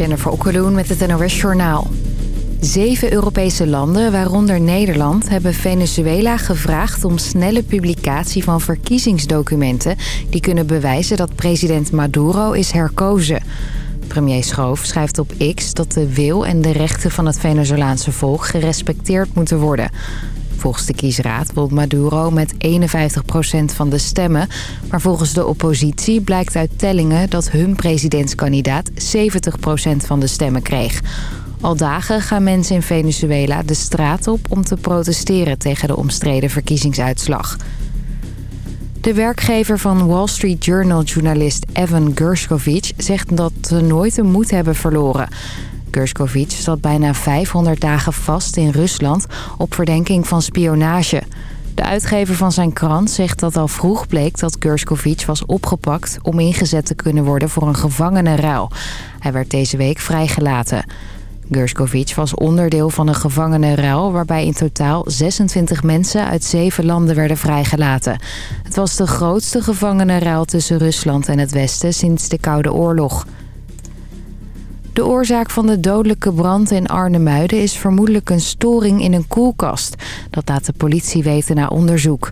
Jennifer Okkeloen met het NOS Journaal. Zeven Europese landen, waaronder Nederland, hebben Venezuela gevraagd om snelle publicatie van verkiezingsdocumenten... die kunnen bewijzen dat president Maduro is herkozen. Premier Schoof schrijft op X dat de wil en de rechten van het Venezolaanse volk gerespecteerd moeten worden... Volgens de kiesraad wil Maduro met 51% van de stemmen. Maar volgens de oppositie blijkt uit tellingen dat hun presidentskandidaat 70% van de stemmen kreeg. Al dagen gaan mensen in Venezuela de straat op om te protesteren tegen de omstreden verkiezingsuitslag. De werkgever van Wall Street Journal-journalist Evan Gershkovich zegt dat ze nooit de moed hebben verloren. Gershkovich zat bijna 500 dagen vast in Rusland op verdenking van spionage. De uitgever van zijn krant zegt dat al vroeg bleek dat Gershkovich was opgepakt... om ingezet te kunnen worden voor een gevangenenruil. Hij werd deze week vrijgelaten. Gershkovich was onderdeel van een gevangenenruil... waarbij in totaal 26 mensen uit zeven landen werden vrijgelaten. Het was de grootste gevangenenruil tussen Rusland en het Westen sinds de Koude Oorlog. De oorzaak van de dodelijke brand in Arnhemuiden is vermoedelijk een storing in een koelkast. Dat laat de politie weten na onderzoek.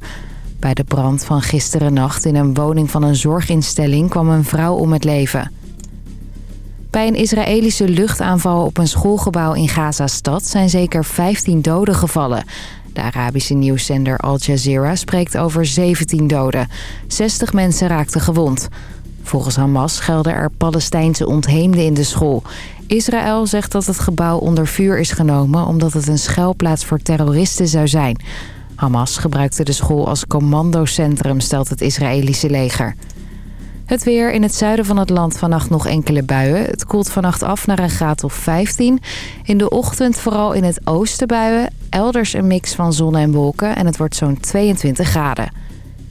Bij de brand van gisteren nacht in een woning van een zorginstelling kwam een vrouw om het leven. Bij een Israëlische luchtaanval op een schoolgebouw in Gaza-stad zijn zeker 15 doden gevallen. De Arabische nieuwszender Al Jazeera spreekt over 17 doden. 60 mensen raakten gewond. Volgens Hamas gelden er Palestijnse ontheemden in de school. Israël zegt dat het gebouw onder vuur is genomen... omdat het een schuilplaats voor terroristen zou zijn. Hamas gebruikte de school als commandocentrum, stelt het Israëlische leger. Het weer in het zuiden van het land vannacht nog enkele buien. Het koelt vannacht af naar een graad of 15. In de ochtend vooral in het oosten buien. Elders een mix van zon en wolken en het wordt zo'n 22 graden.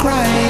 Crying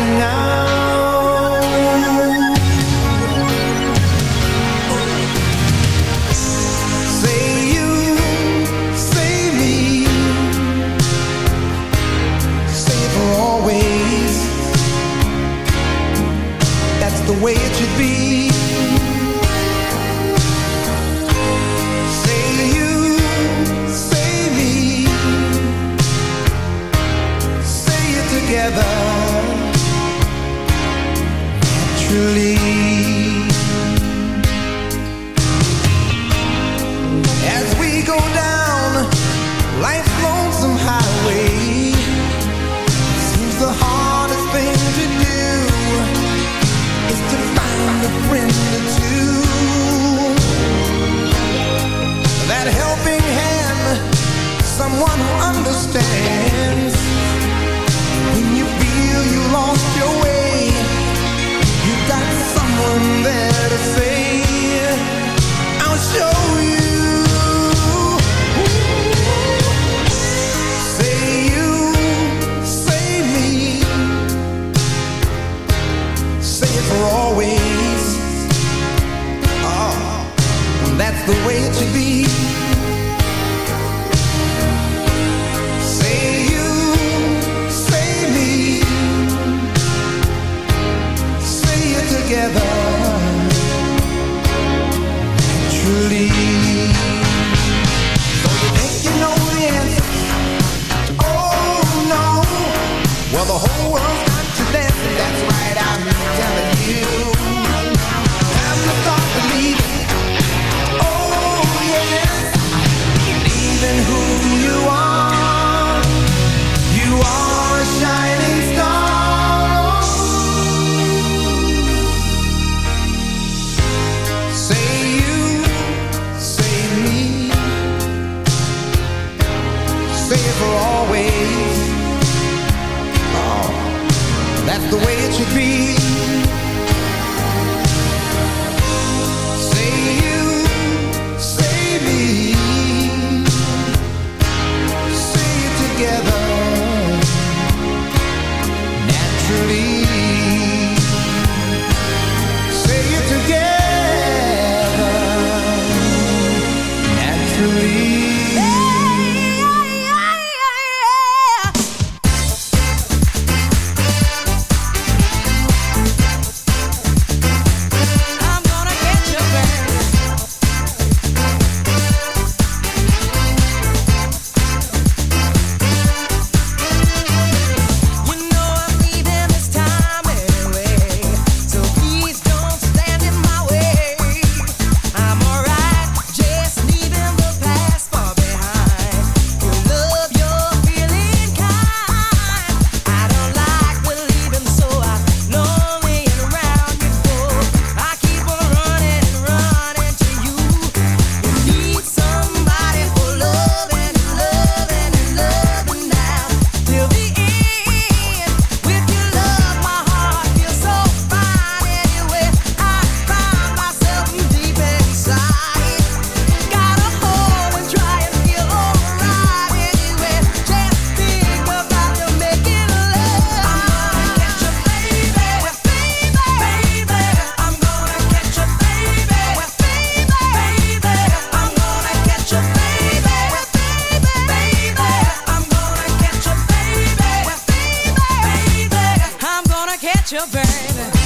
your baby.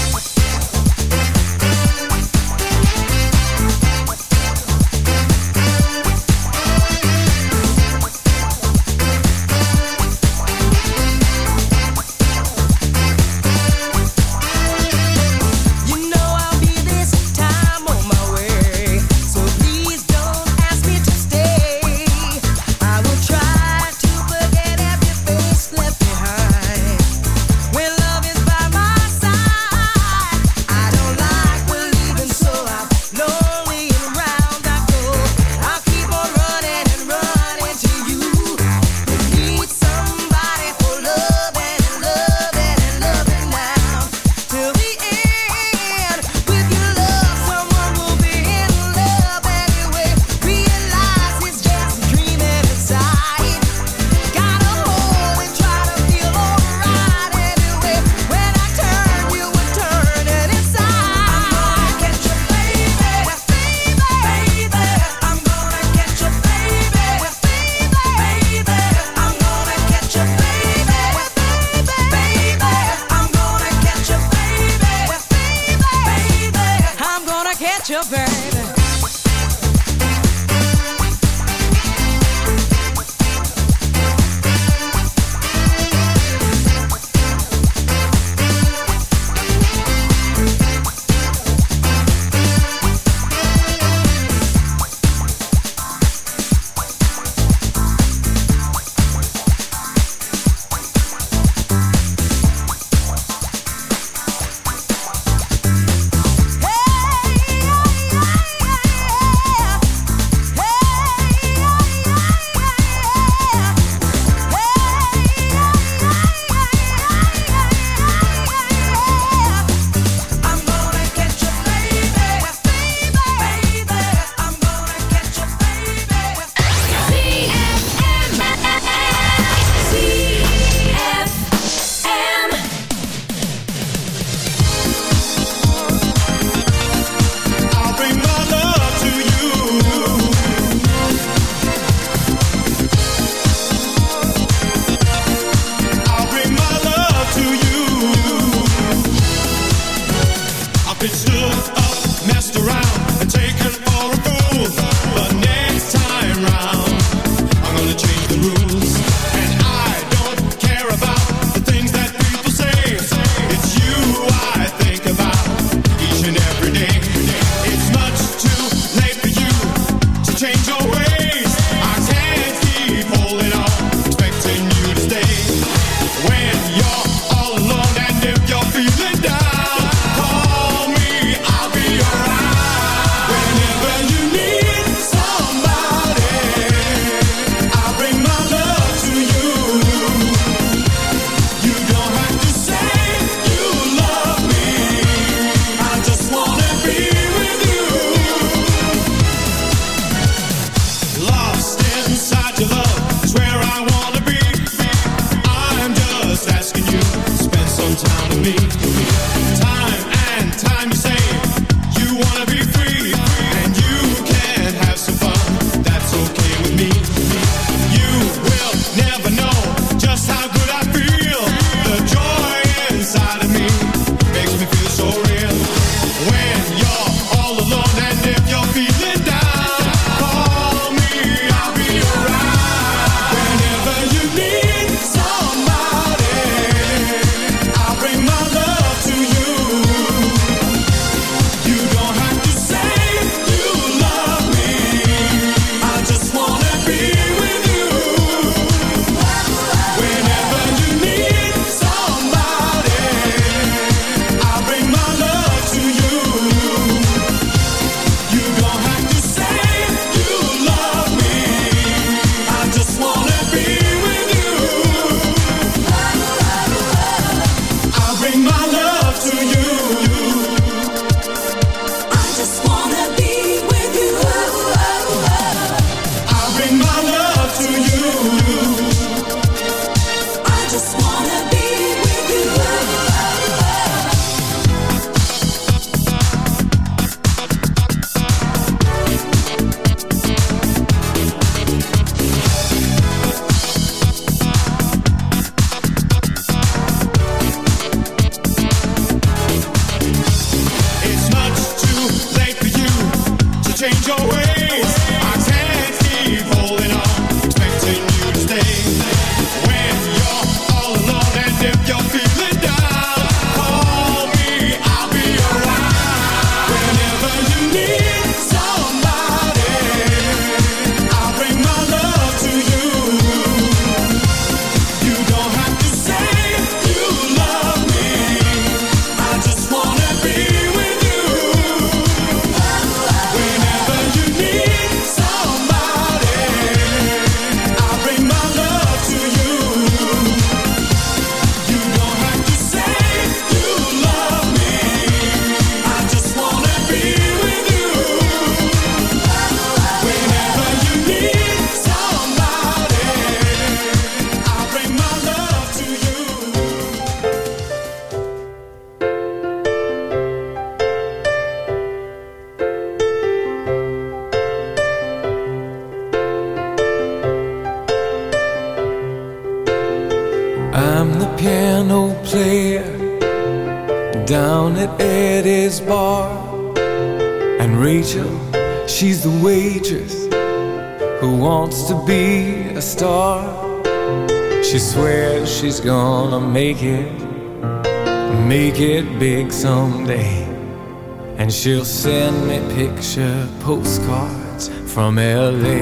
Picture postcards from LA.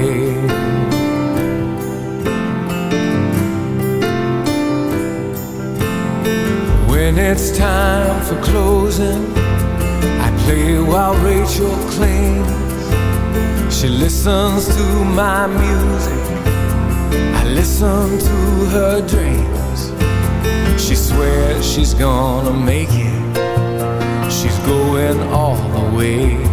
When it's time for closing, I play while Rachel cleans. She listens to my music, I listen to her dreams. She swears she's gonna make it, she's going all the way.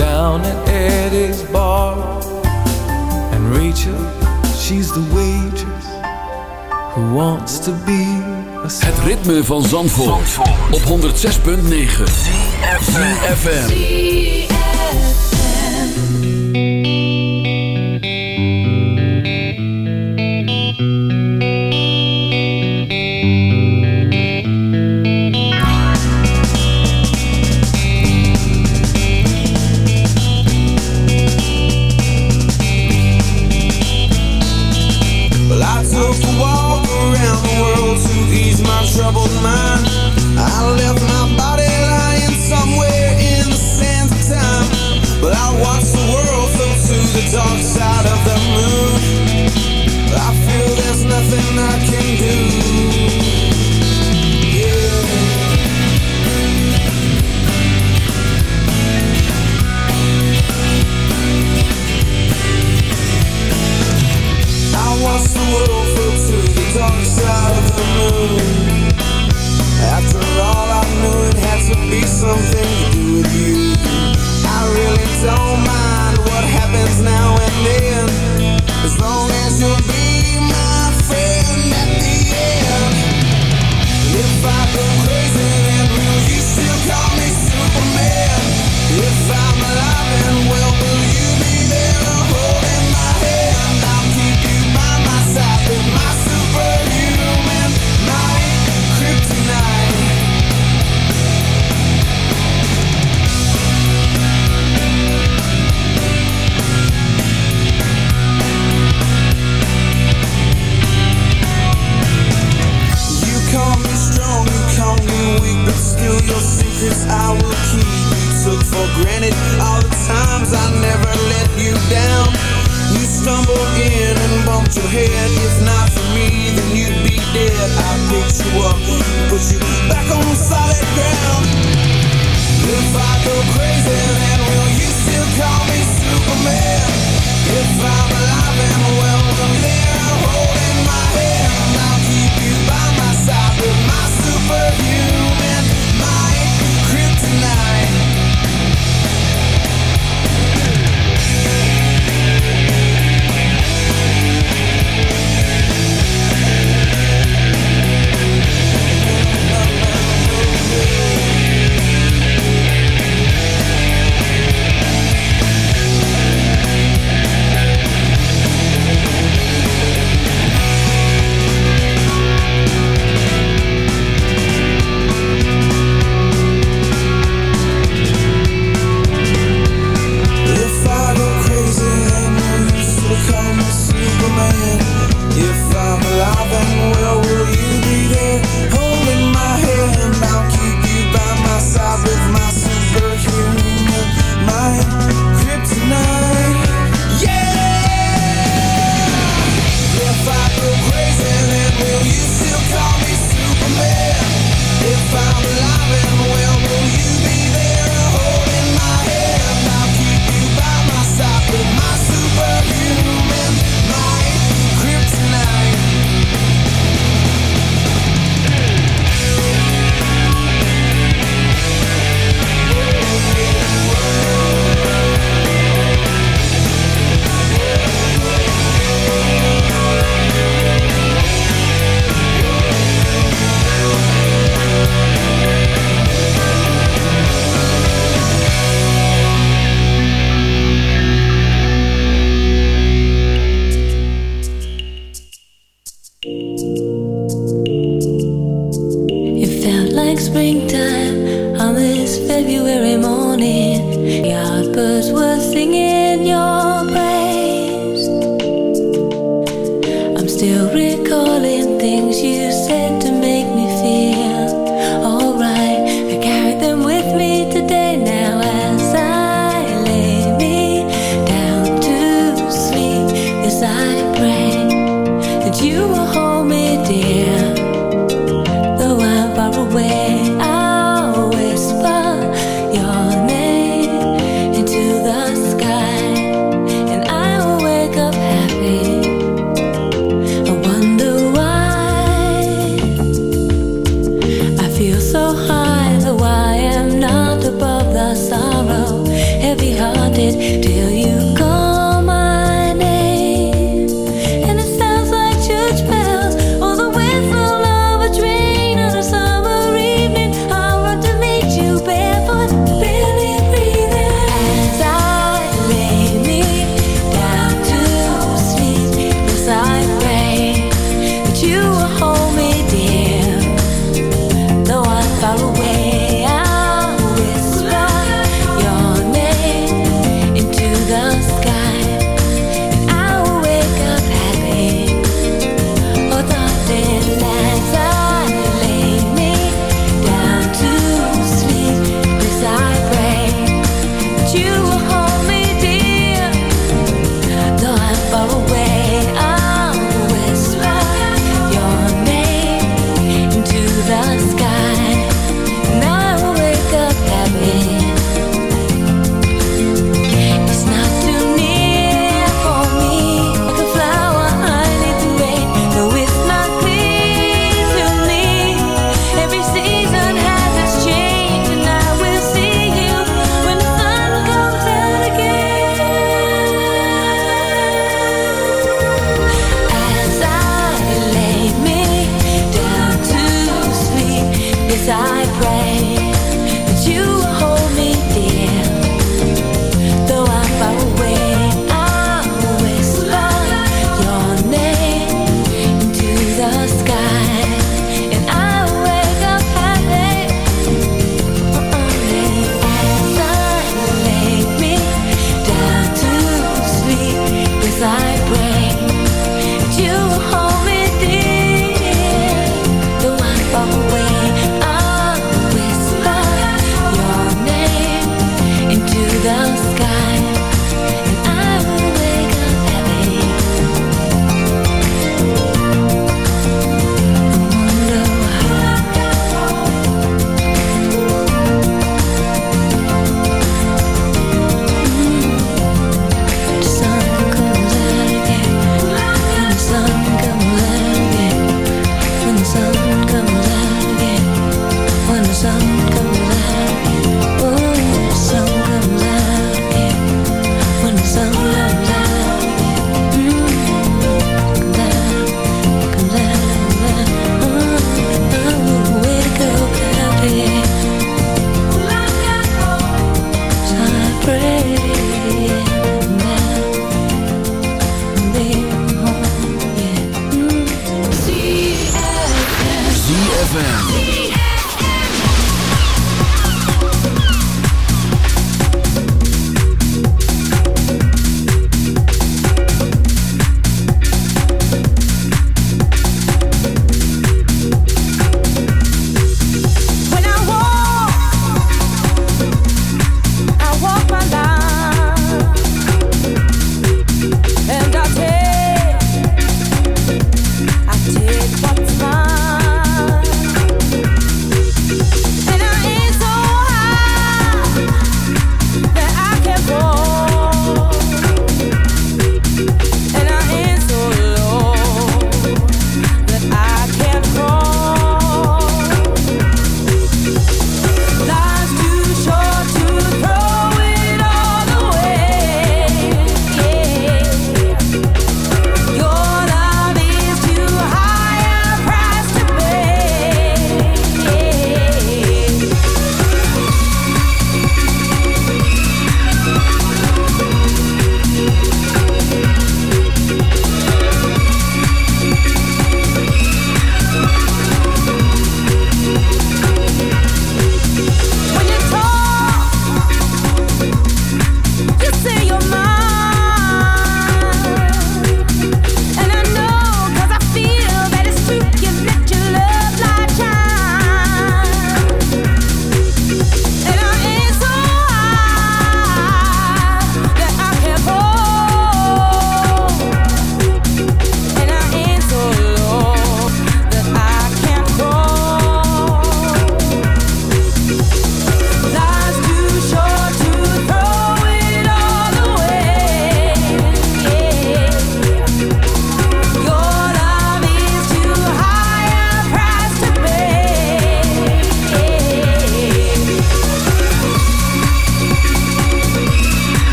down at Eddie's bar. And Rachel, she's the waitress who wants to be a Het ritme van Zandvoort, Zandvoort. op 106.9 FM.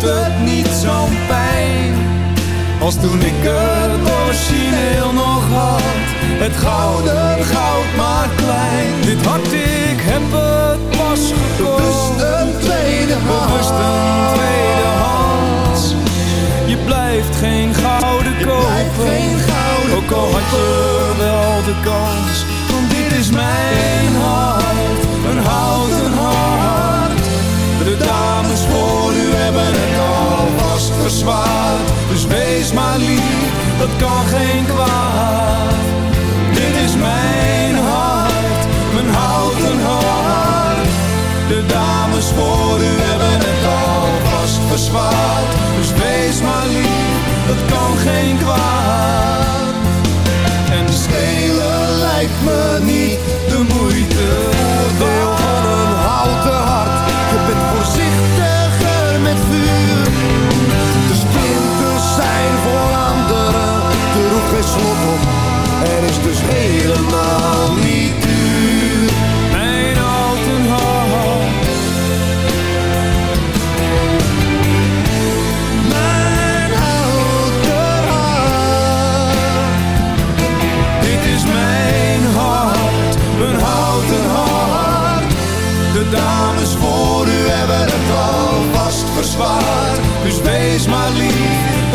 Doet het niet zo'n pijn. Als toen ik het origineel nog had, het gouden goud maar klein. Dit hart, ik heb het pas gekocht. Bewust een tweede hand. Bewust een tweede hand. Je blijft geen gouden kopen. Ook al had je wel de kans, want dit is mijn hart. Dus wees maar lief, dat kan geen kwaad. Dit is mijn hart, mijn houten hart. De dames voor u hebben het alvast verzwaard. Dus wees maar lief, dat kan geen kwaad.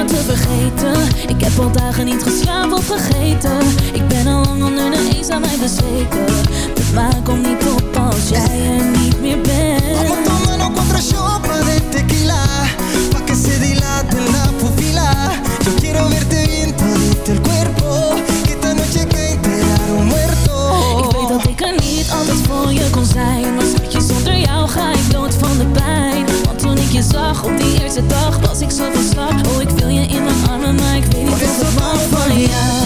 jou te vergeten. Ik heb al dagen niet geslapen of vergeten. Ik ben al lang onder de eens aan mij bezweken. Het maakt om niet op als jij er niet meer Vamos bent tomando contra chopa de tequila. Pa' que se dilate la pupila Yo quiero verte bien todito el cuerpo. Que esta noche que un muerto. Ik weet dat ik er niet altijd voor je kon zijn. Maar schatje, zonder jou ga ik dood van de pijn. Want toen ik je zag op die eerste dag Was ik zo van slag. Oh, ik je in mijn armen Maar ik weet niet Por eso vamos van jou.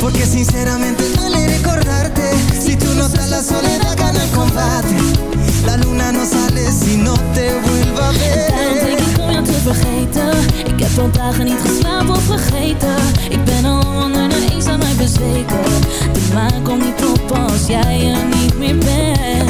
Porque sinceramente duele recordarte. Si tú no estás la soledad gana el combate. La luna no sale si no te vuelva a Daarom denk ver ik om jou te vergeten. Ik heb al dagen niet geslapen of vergeten. Ik ben al onder de eens aan mij bezweken. De maan komt niet op als jij er niet meer bent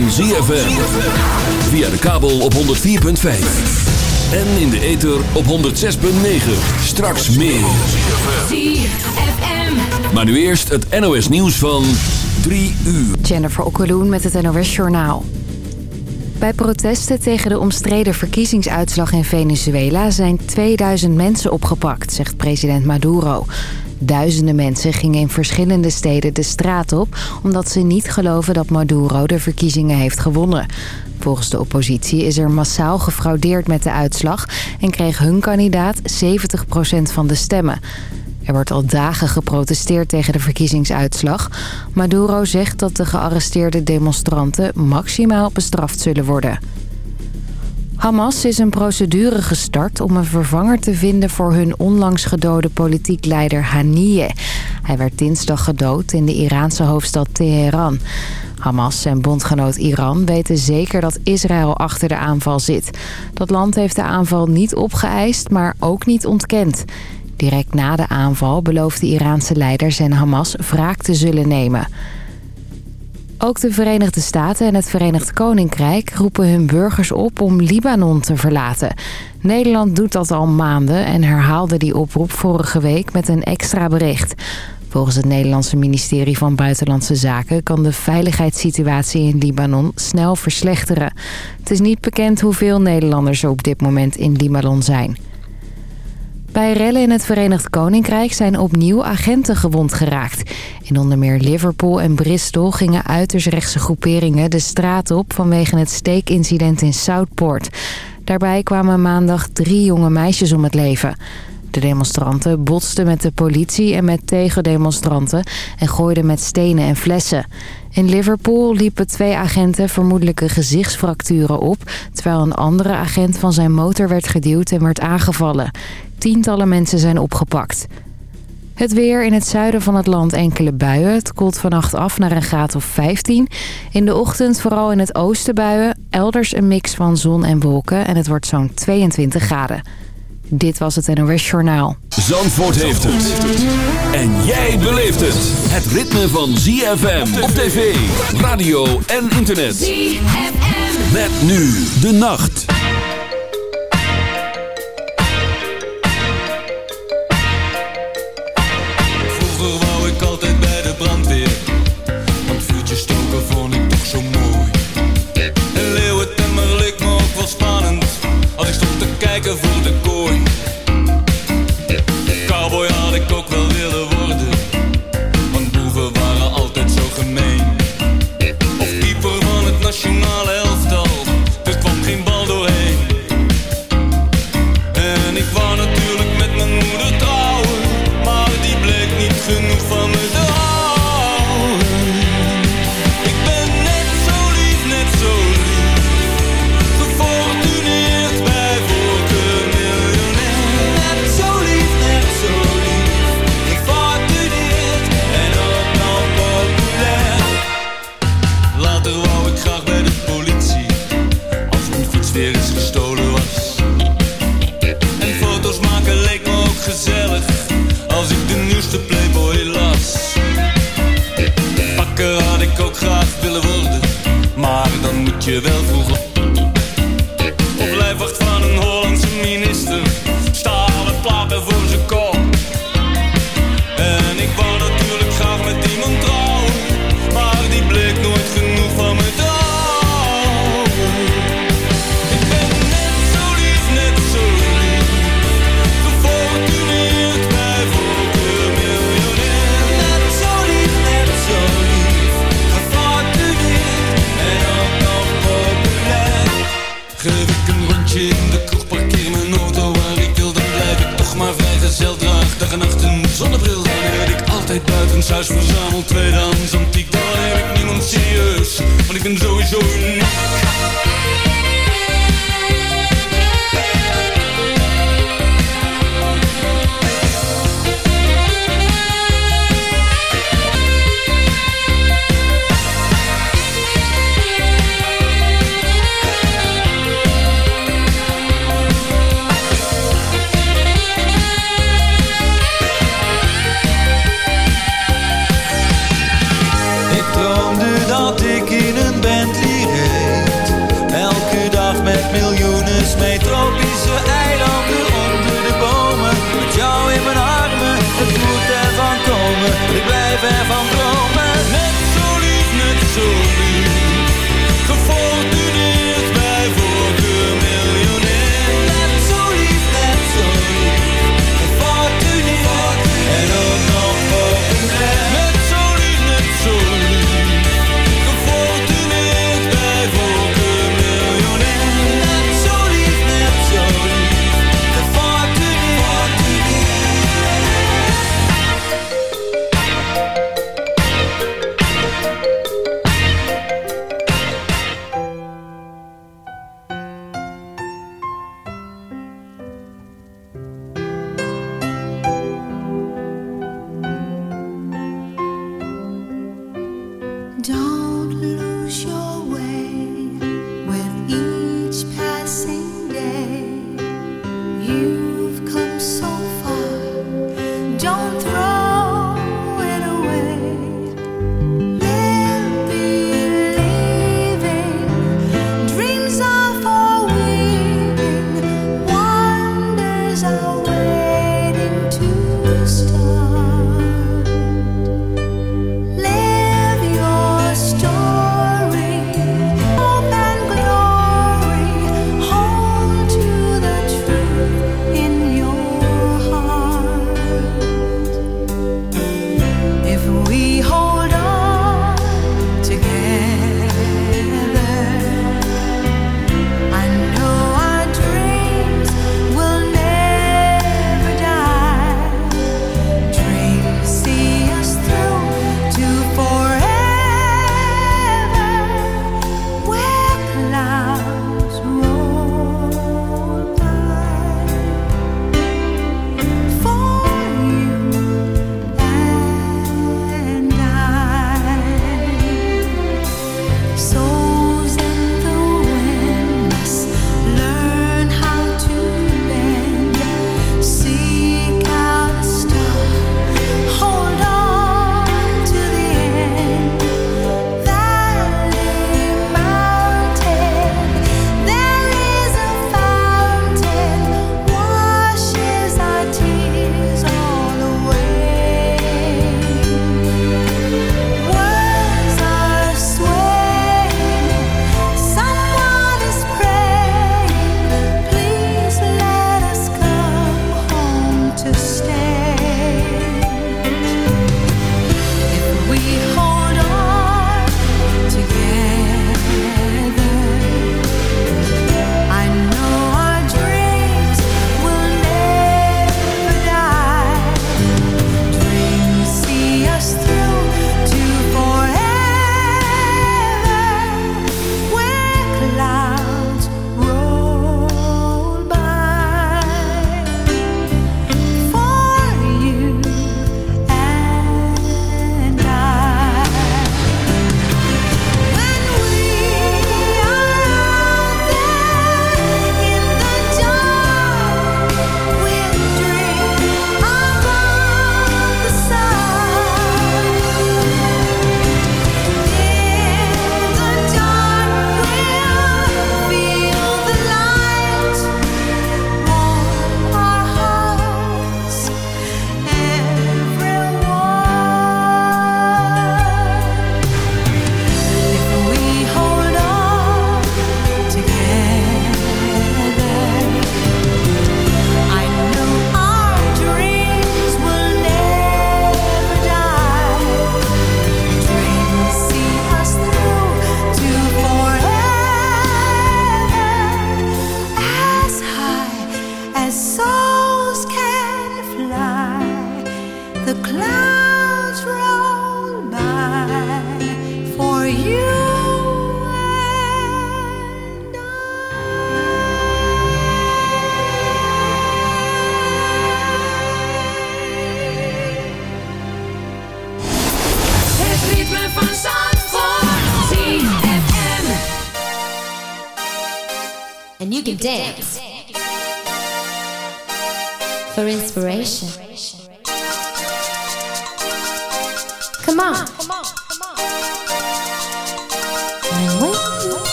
van ZFM. Via de kabel op 104.5. En in de ether op 106.9. Straks meer. ZFM. Maar nu eerst het NOS nieuws van 3 uur. Jennifer Okkeloen met het NOS Journaal. Bij protesten tegen de omstreden verkiezingsuitslag in Venezuela... zijn 2000 mensen opgepakt, zegt president Maduro. Duizenden mensen gingen in verschillende steden de straat op... omdat ze niet geloven dat Maduro de verkiezingen heeft gewonnen. Volgens de oppositie is er massaal gefraudeerd met de uitslag... en kreeg hun kandidaat 70% van de stemmen. Er wordt al dagen geprotesteerd tegen de verkiezingsuitslag. Maduro zegt dat de gearresteerde demonstranten maximaal bestraft zullen worden. Hamas is een procedure gestart om een vervanger te vinden voor hun onlangs gedode politiek leider Haniyeh. Hij werd dinsdag gedood in de Iraanse hoofdstad Teheran. Hamas en bondgenoot Iran weten zeker dat Israël achter de aanval zit. Dat land heeft de aanval niet opgeëist, maar ook niet ontkend. Direct na de aanval beloofde Iraanse leiders en Hamas wraak te zullen nemen. Ook de Verenigde Staten en het Verenigd Koninkrijk roepen hun burgers op om Libanon te verlaten. Nederland doet dat al maanden en herhaalde die oproep vorige week met een extra bericht. Volgens het Nederlandse ministerie van Buitenlandse Zaken kan de veiligheidssituatie in Libanon snel verslechteren. Het is niet bekend hoeveel Nederlanders er op dit moment in Libanon zijn. Bij rellen in het Verenigd Koninkrijk zijn opnieuw agenten gewond geraakt. In onder meer Liverpool en Bristol gingen uitersrechtse groeperingen de straat op... vanwege het steekincident in Southport. Daarbij kwamen maandag drie jonge meisjes om het leven. De demonstranten botsten met de politie en met tegendemonstranten... en gooiden met stenen en flessen. In Liverpool liepen twee agenten vermoedelijke gezichtsfracturen op... terwijl een andere agent van zijn motor werd geduwd en werd aangevallen. Tientallen mensen zijn opgepakt. Het weer in het zuiden van het land enkele buien. Het koelt vannacht af naar een graad of 15. In de ochtend vooral in het oosten buien. Elders een mix van zon en wolken. En het wordt zo'n 22 graden. Dit was het NOS Journaal. Zandvoort heeft het. En jij beleeft het. Het ritme van ZFM op tv, radio en internet. ZFM. Met nu de nacht. Ik ook graag willen worden. Maar dan moet je wel vroeg op Of lijfwacht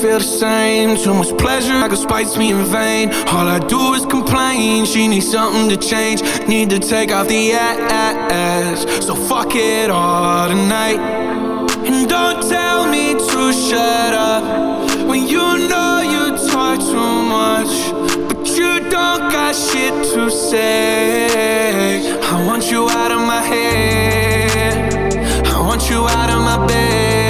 feel the same. Too much pleasure, I could spice me in vain. All I do is complain She needs something to change. Need to take off the ass. So fuck it all tonight. And don't tell me to shut up. When you know you talk too much But you don't got shit to say. I want you out of my head. I want you out of my bed.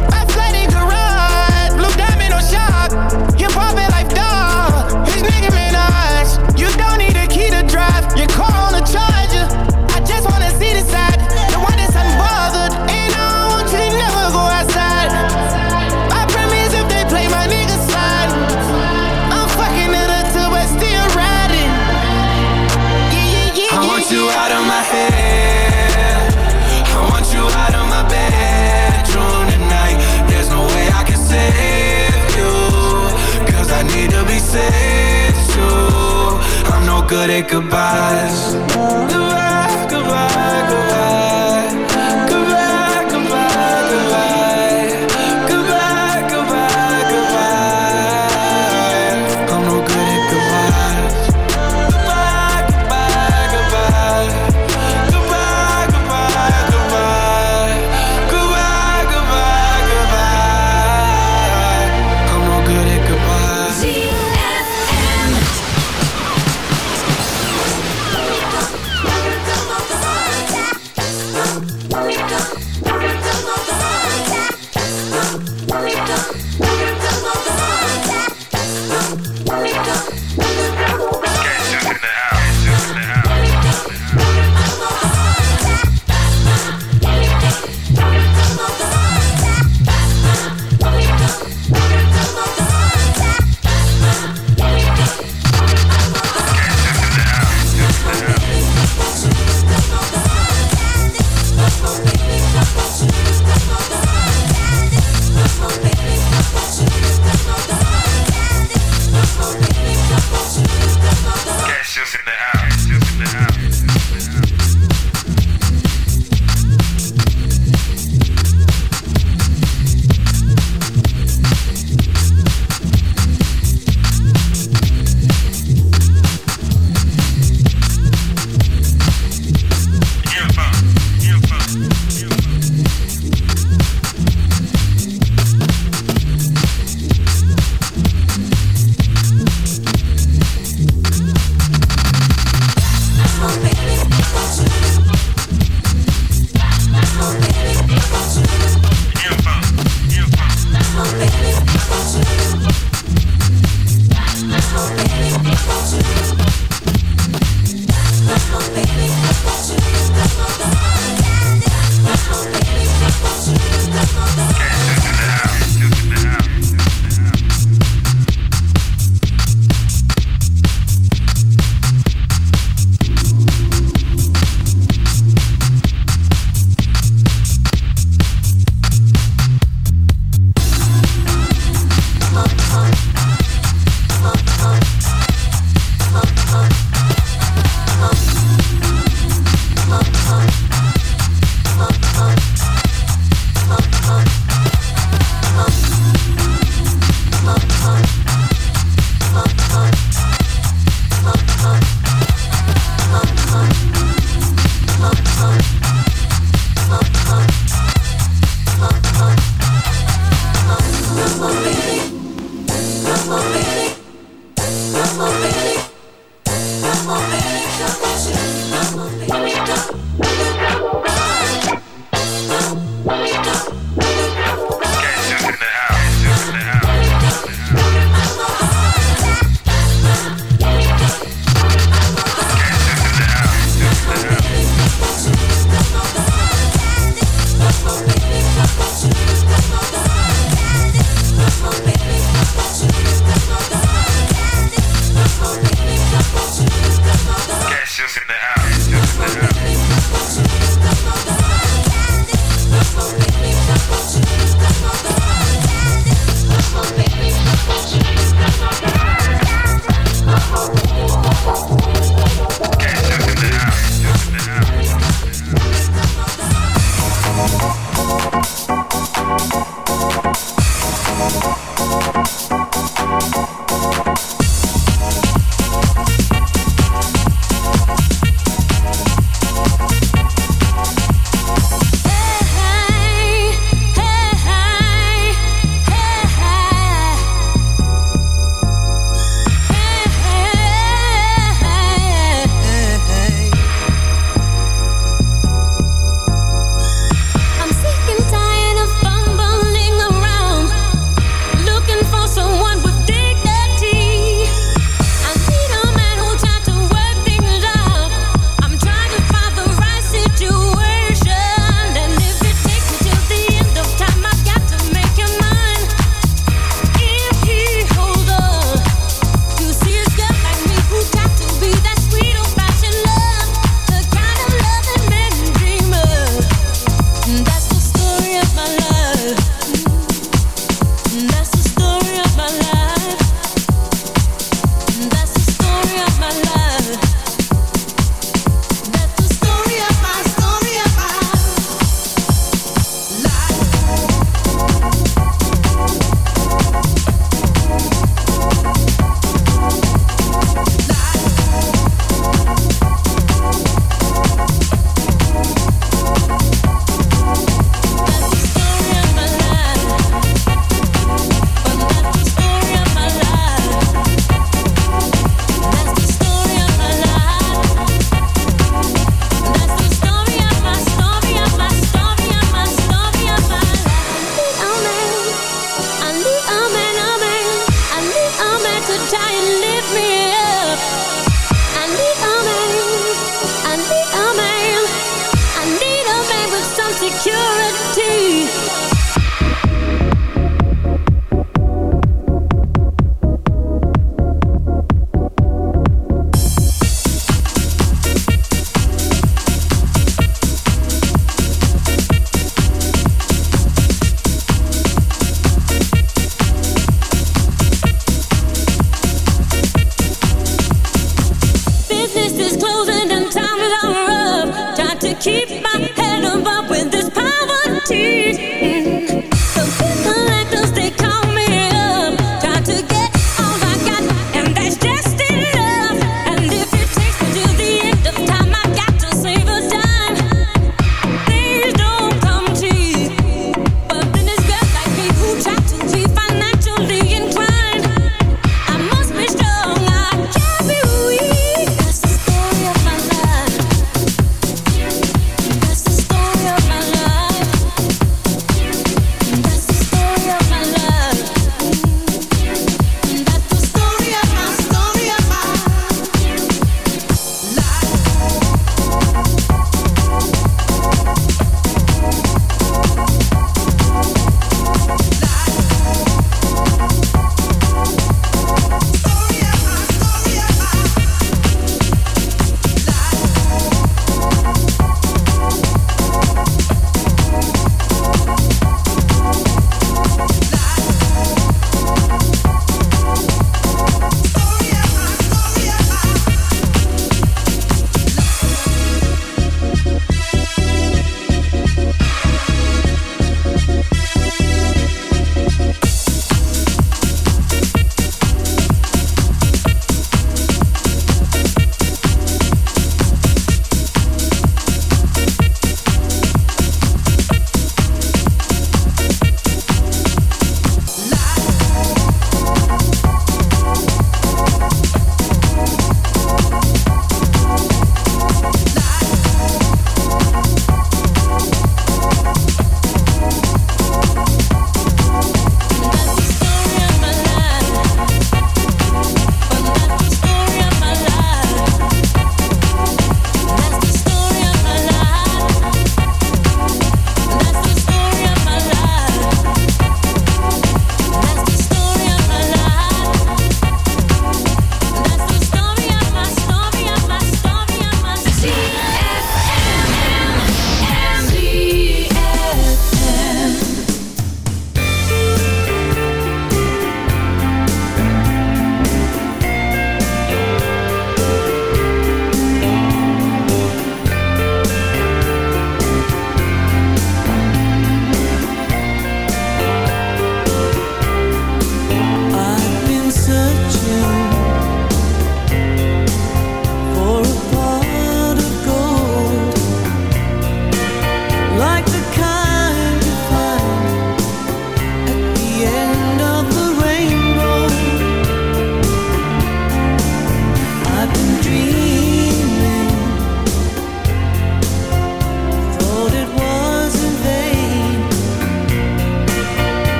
Good at goodbyes.